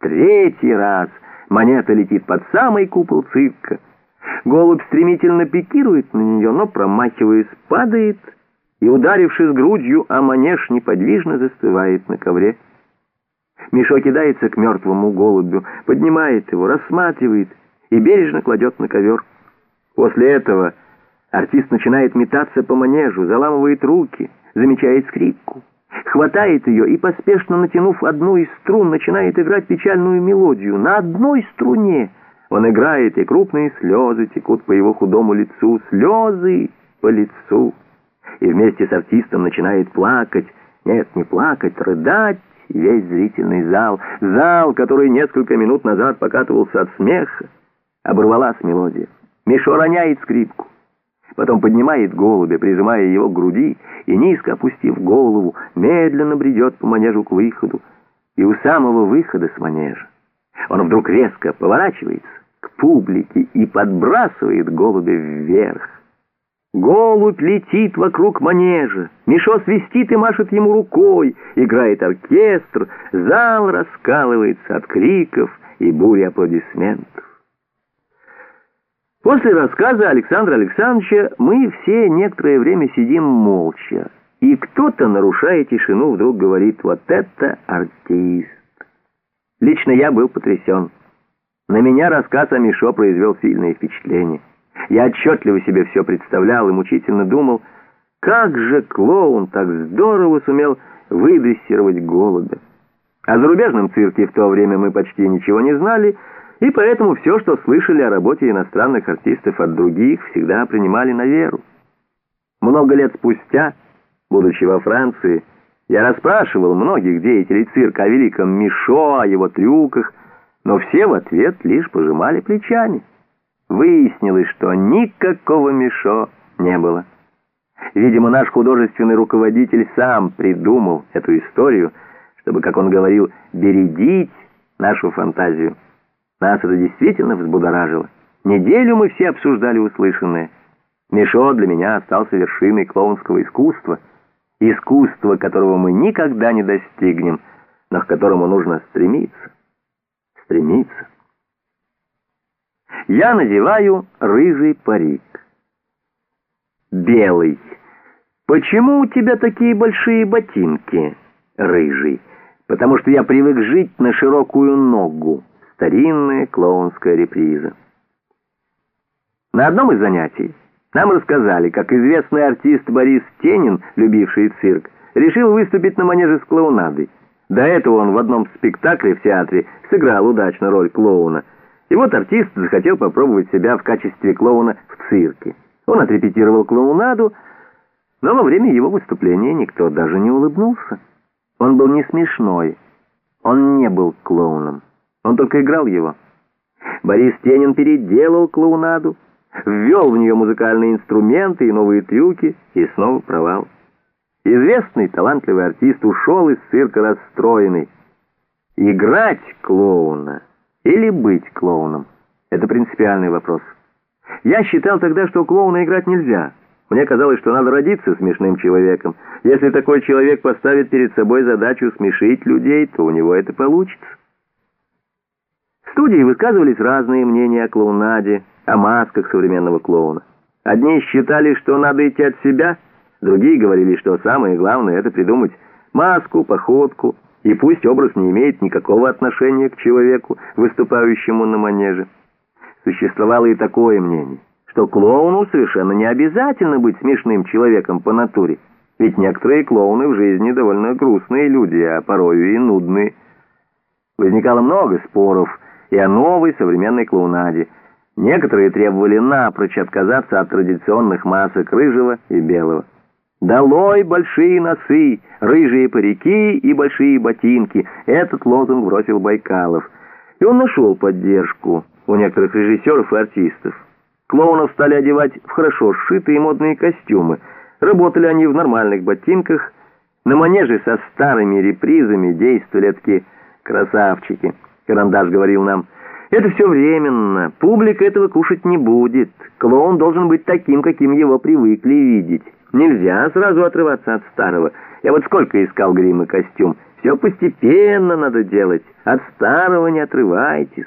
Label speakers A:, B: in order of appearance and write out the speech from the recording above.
A: Третий раз монета летит под самый купол цирка. Голубь стремительно пикирует на нее, но, промахиваясь, падает и, ударившись грудью, а манеж неподвижно застывает на ковре. Мишо кидается к мертвому голубю, поднимает его, рассматривает и бережно кладет на ковер. После этого артист начинает метаться по манежу, заламывает руки, замечает скрипку, хватает ее и, поспешно натянув одну из струн, начинает играть печальную мелодию на одной струне. Он играет, и крупные слезы текут по его худому лицу, слезы по лицу. И вместе с артистом начинает плакать, нет, не плакать, рыдать весь зрительный зал, зал, который несколько минут назад покатывался от смеха. Оборвалась мелодия. Мишо роняет скрипку. Потом поднимает голубя, прижимая его к груди, и, низко опустив голову, медленно бредет по манежу к выходу. И у самого выхода с манежа он вдруг резко поворачивается к публике и подбрасывает голубя вверх. Голубь летит вокруг манежа, Мишо свистит и машет ему рукой, играет оркестр, зал раскалывается от криков и бури аплодисментов. После рассказа Александра Александровича мы все некоторое время сидим молча, и кто-то, нарушая тишину, вдруг говорит «Вот это артист!». Лично я был потрясен. На меня рассказ о Мишо произвел сильное впечатление. Я отчетливо себе все представлял и мучительно думал, как же клоун так здорово сумел выдрессировать голубя. О зарубежном цирке в то время мы почти ничего не знали, и поэтому все, что слышали о работе иностранных артистов от других, всегда принимали на веру. Много лет спустя, будучи во Франции, я расспрашивал многих деятелей цирка о великом Мишо, о его трюках, но все в ответ лишь пожимали плечами. Выяснилось, что никакого Мишо не было. Видимо, наш художественный руководитель сам придумал эту историю, чтобы, как он говорил, бередить нашу фантазию. Нас это действительно взбудоражило. Неделю мы все обсуждали услышанное. Мишо для меня остался вершиной клоунского искусства, искусства, которого мы никогда не достигнем, но к которому нужно стремиться. Стремиться. Я надеваю рыжий парик. Белый. Почему у тебя такие большие ботинки, рыжий? Потому что я привык жить на широкую ногу старинная клоунская реприза. На одном из занятий нам рассказали, как известный артист Борис Тенин, любивший цирк, решил выступить на манеже с клоунадой. До этого он в одном спектакле в театре сыграл удачно роль клоуна. И вот артист захотел попробовать себя в качестве клоуна в цирке. Он отрепетировал клоунаду, но во время его выступления никто даже не улыбнулся. Он был не смешной, он не был клоуном. Он только играл его. Борис Тенин переделал клоунаду, ввел в нее музыкальные инструменты и новые трюки, и снова провал. Известный талантливый артист ушел из цирка расстроенный. Играть клоуна или быть клоуном — это принципиальный вопрос. Я считал тогда, что клоуна играть нельзя. Мне казалось, что надо родиться смешным человеком. Если такой человек поставит перед собой задачу смешить людей, то у него это получится. В студии высказывались разные мнения о клоунаде, о масках современного клоуна. Одни считали, что надо идти от себя, другие говорили, что самое главное — это придумать маску, походку, и пусть образ не имеет никакого отношения к человеку, выступающему на манеже. Существовало и такое мнение, что клоуну совершенно не обязательно быть смешным человеком по натуре, ведь некоторые клоуны в жизни довольно грустные люди, а порою и нудные. Возникало много споров и о новой современной клоунаде. Некоторые требовали напрочь отказаться от традиционных масок рыжего и белого. «Долой большие носы, рыжие парики и большие ботинки!» Этот лозунг бросил Байкалов. И он нашел поддержку у некоторых режиссеров и артистов. Клоунов стали одевать в хорошо сшитые модные костюмы. Работали они в нормальных ботинках. На манеже со старыми репризами действовали такие красавчики. Карандаш говорил нам, Это все временно. Публика этого кушать не будет. Клоун должен быть таким, каким его привыкли видеть. Нельзя сразу отрываться от старого. Я вот сколько искал грим и костюм. Все постепенно надо делать. От старого не отрывайтесь.